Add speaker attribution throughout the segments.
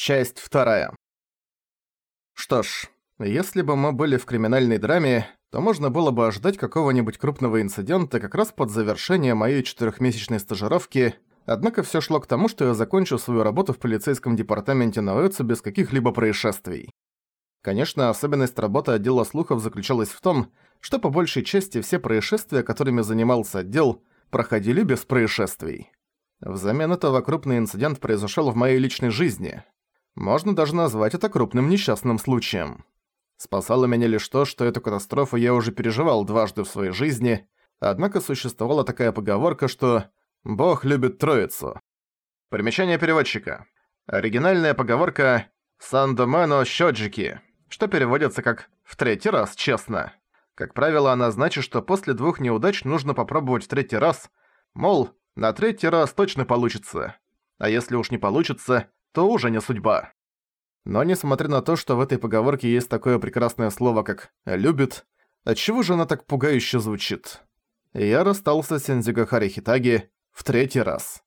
Speaker 1: Часть вторая. Что ж, если бы мы были в криминальной драме, то можно было бы ожидать какого-нибудь крупного инцидента как раз под завершение моей четырехмесячной стажировки, однако всё шло к тому, что я закончу свою работу в полицейском департаменте на Уэтсу без каких-либо происшествий. Конечно, особенность работы отдела слухов заключалась в том, что по большей части все происшествия, которыми занимался отдел, проходили без происшествий. Взамен этого крупный инцидент произошёл в моей личной жизни – можно даже назвать это крупным несчастным случаем. Спасало меня лишь то, что эту катастрофу я уже переживал дважды в своей жизни, однако существовала такая поговорка, что «Бог любит троицу». Примечание переводчика. Оригинальная поговорка «Сандомено щёджики», что переводится как «в третий раз, честно». Как правило, она значит, что после двух неудач нужно попробовать в третий раз, мол, на третий раз точно получится. А если уж не получится, то уже не судьба. Но несмотря на то, что в этой поговорке есть такое прекрасное слово, как «любит», отчего же она так пугающе звучит? Я расстался с Сензигахари Хитаги в третий раз.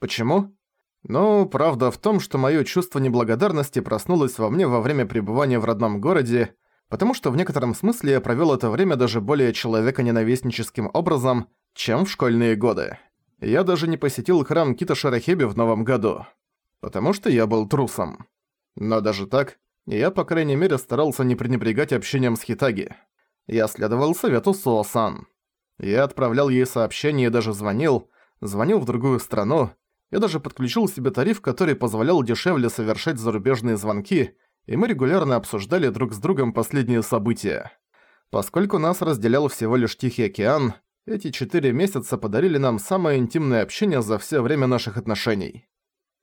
Speaker 1: Почему? Ну, правда в том, что моё чувство неблагодарности проснулось во мне во время пребывания в родном городе, потому что в некотором смысле я провёл это время даже более человеконенавистническим образом, чем в школьные годы. Я даже не посетил храм Кита Шарахеби в новом году потому что я был трусом. Но даже так, я по крайней мере старался не пренебрегать общением с Хитаги. Я следовал совету Суо-сан. Я отправлял ей сообщения и даже звонил, звонил в другую страну, я даже подключил себе тариф, который позволял дешевле совершать зарубежные звонки, и мы регулярно обсуждали друг с другом последние события. Поскольку нас разделял всего лишь Тихий океан, эти четыре месяца подарили нам самое интимное общение за все время наших отношений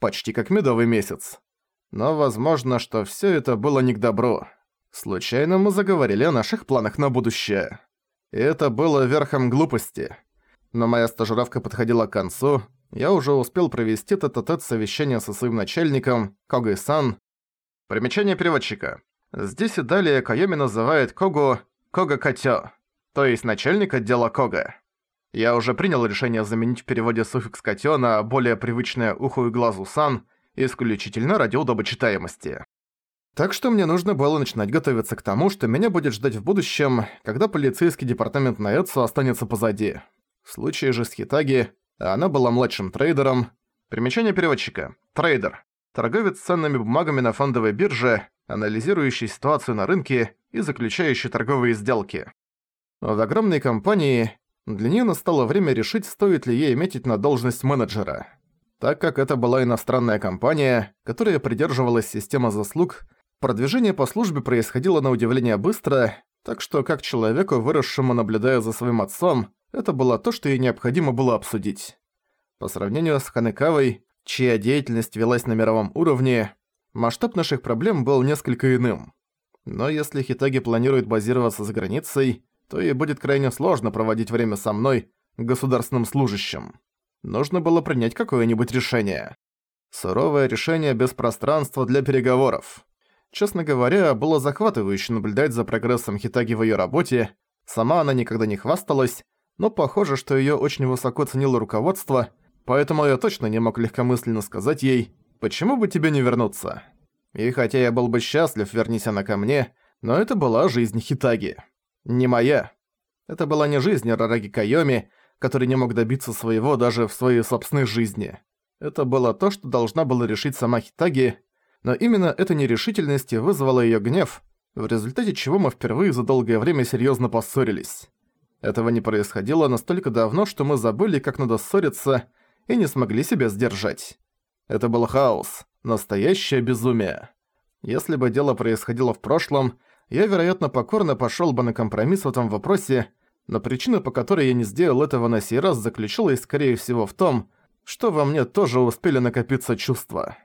Speaker 1: почти как медовый месяц. Но возможно, что всё это было не к добру. Случайно мы заговорили о наших планах на будущее. И это было верхом глупости. Но моя стажировка подходила к концу, я уже успел провести тет-а-тет совещание со своим начальником, Когой-сан. Примечание переводчика. Здесь и далее Кайоми называет Когу Кога-Катё, то есть начальник отдела Кога. Я уже принял решение заменить в переводе суффикс «котё» на более привычное уху и глазу «сан», исключительно ради удобочитаемости. Так что мне нужно было начинать готовиться к тому, что меня будет ждать в будущем, когда полицейский департамент Наэцу останется позади. В случае же с Хитаги, она была младшим трейдером. Примечание переводчика. Трейдер. Торговец ценными бумагами на фондовой бирже, анализирующий ситуацию на рынке и заключающий торговые сделки. В огромной компании для неё настало время решить, стоит ли ей метить на должность менеджера. Так как это была иностранная компания, которая придерживалась системы заслуг, продвижение по службе происходило на удивление быстро, так что как человеку, выросшему наблюдая за своим отцом, это было то, что ей необходимо было обсудить. По сравнению с Ханекавой, чья деятельность велась на мировом уровне, масштаб наших проблем был несколько иным. Но если Хитаги планирует базироваться за границей, то ей будет крайне сложно проводить время со мной, государственным служащим. Нужно было принять какое-нибудь решение. Суровое решение без пространства для переговоров. Честно говоря, было захватывающе наблюдать за прогрессом Хитаги в её работе. Сама она никогда не хвасталась, но похоже, что её очень высоко ценило руководство, поэтому я точно не мог легкомысленно сказать ей «Почему бы тебе не вернуться?» И хотя я был бы счастлив, вернись она ко мне, но это была жизнь Хитаги не моя. Это была не жизнь Рараги Кайоми, который не мог добиться своего даже в своей собственной жизни. Это было то, что должна была решить сама Хитаги, но именно эта нерешительность вызвала её гнев, в результате чего мы впервые за долгое время серьёзно поссорились. Этого не происходило настолько давно, что мы забыли, как надо ссориться, и не смогли себя сдержать. Это был хаос, настоящее безумие. Если бы дело происходило в прошлом, я, вероятно, покорно пошёл бы на компромисс в этом вопросе, но причина, по которой я не сделал этого на сей раз, заключалась, скорее всего, в том, что во мне тоже успели накопиться чувства.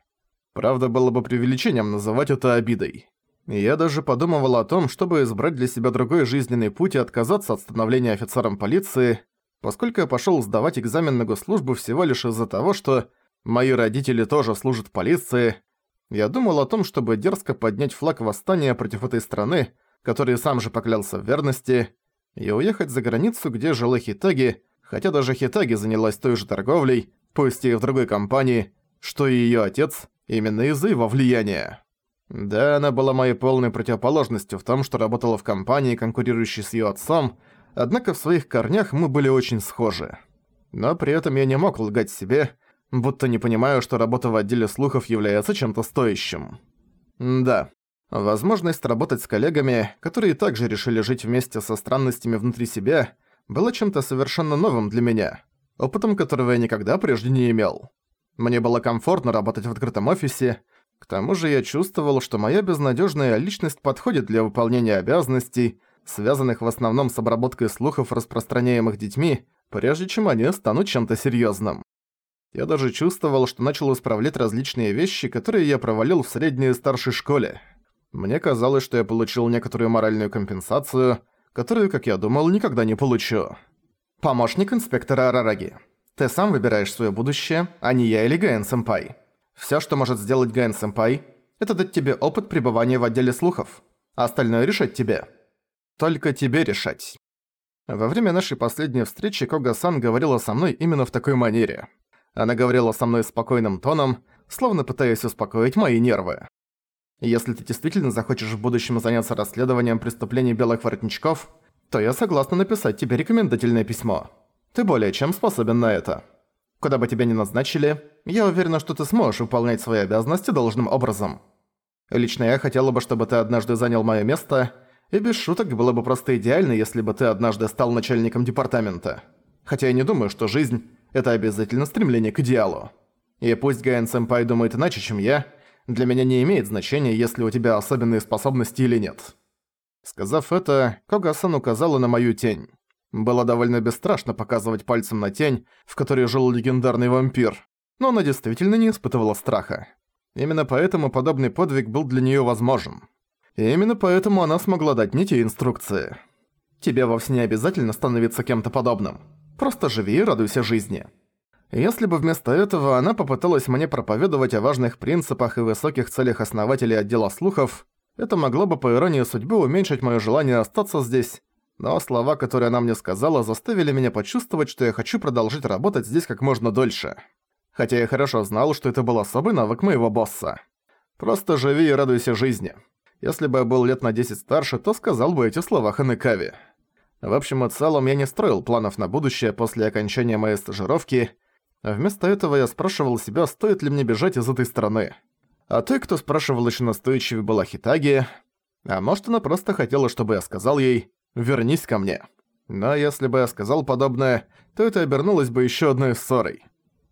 Speaker 1: Правда, было бы преувеличением называть это обидой. я даже подумывал о том, чтобы избрать для себя другой жизненный путь и отказаться от становления офицером полиции, поскольку я пошёл сдавать экзамен на госслужбу всего лишь из-за того, что мои родители тоже служат в полиции, я думал о том, чтобы дерзко поднять флаг восстания против этой страны, который сам же поклялся в верности, и уехать за границу, где жила Хитаги, хотя даже Хитаги занялась той же торговлей, пусть и в другой компании, что и её отец, Именно из-за его влияния. Да, она была моей полной противоположностью в том, что работала в компании, конкурирующей с её отцом, однако в своих корнях мы были очень схожи. Но при этом я не мог лгать себе, будто не понимаю, что работа в отделе слухов является чем-то стоящим. Да, возможность работать с коллегами, которые также решили жить вместе со странностями внутри себя, была чем-то совершенно новым для меня, опытом которого я никогда прежде не имел. Мне было комфортно работать в открытом офисе, к тому же я чувствовал, что моя безнадежная личность подходит для выполнения обязанностей, связанных в основном с обработкой слухов, распространяемых детьми, прежде чем они станут чем-то серьезным. Я даже чувствовал, что начал исправлять различные вещи, которые я провалил в средней и старшей школе. Мне казалось, что я получил некоторую моральную компенсацию, которую, как я думал, никогда не получу. Помощник инспектора Арараги. Ты сам выбираешь свое будущее, а не я или Гаэн-сэмпай. Всё, что может сделать Гаэн-сэмпай, это дать тебе опыт пребывания в отделе слухов, а остальное решать тебе. Только тебе решать. Во время нашей последней встречи Кога-сан говорила со мной именно в такой манере. Она говорила со мной спокойным тоном, словно пытаясь успокоить мои нервы. Если ты действительно захочешь в будущем заняться расследованием преступлений белых воротничков, то я согласна написать тебе рекомендательное письмо. Ты более чем способен на это. Куда бы тебя ни назначили, я уверена, что ты сможешь выполнять свои обязанности должным образом. Лично я хотела бы, чтобы ты однажды занял моё место, и без шуток было бы просто идеально, если бы ты однажды стал начальником департамента. Хотя я не думаю, что жизнь – это обязательно стремление к идеалу. И пусть Гаэн-сэмпай думает иначе, чем я, для меня не имеет значения, есть ли у тебя особенные способности или нет. Сказав это, Кога-сан указала на мою тень. Было довольно бесстрашно показывать пальцем на тень, в которой жил легендарный вампир, но она действительно не испытывала страха. Именно поэтому подобный подвиг был для неё возможен. И именно поэтому она смогла дать мне те инструкции. Тебе вовсе не обязательно становиться кем-то подобным. Просто живи и радуйся жизни. Если бы вместо этого она попыталась мне проповедовать о важных принципах и высоких целях основателей отдела слухов, это могло бы по иронии судьбы уменьшить моё желание остаться здесь но слова, которые она мне сказала, заставили меня почувствовать, что я хочу продолжить работать здесь как можно дольше. Хотя я хорошо знал, что это был особый навык моего босса. Просто живи и радуйся жизни. Если бы я был лет на 10 старше, то сказал бы эти слова Ханекаве. В общем и целом, я не строил планов на будущее после окончания моей стажировки, а вместо этого я спрашивал себя, стоит ли мне бежать из этой страны. А той, кто спрашивал еще настойчивее, была Хитаги, а может она просто хотела, чтобы я сказал ей вернись ко мне. Но если бы я сказал подобное, то это обернулось бы еще одной ссорой.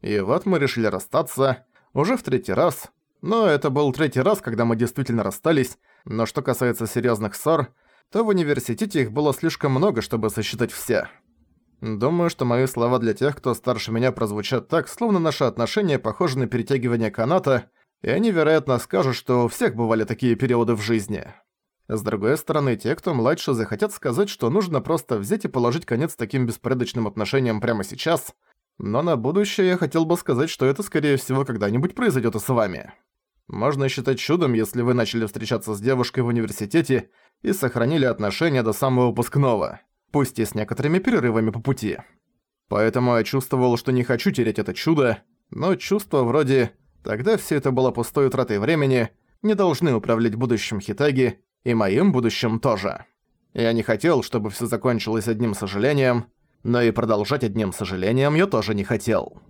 Speaker 1: И вот мы решили расстаться, уже в третий раз. Но это был третий раз, когда мы действительно расстались, но что касается серьезных ссор, то в университете их было слишком много, чтобы сосчитать все. Думаю, что мои слова для тех, кто старше меня, прозвучат так, словно наши отношения похожи на перетягивание каната, и они, вероятно, скажут, что у всех бывали такие периоды в жизни. С другой стороны, те, кто младше, захотят сказать, что нужно просто взять и положить конец таким беспорядочным отношениям прямо сейчас, но на будущее я хотел бы сказать, что это, скорее всего, когда-нибудь произойдет и с вами. Можно считать чудом, если вы начали встречаться с девушкой в университете и сохранили отношения до самого выпускного, пусть и с некоторыми перерывами по пути. Поэтому я чувствовал, что не хочу терять это чудо, но чувства вроде «тогда все это было пустой тратой времени» не должны управлять будущим Хитаги и моим будущим тоже. Я не хотел, чтобы все закончилось одним сожалением, но и продолжать одним сожалением я тоже не хотел.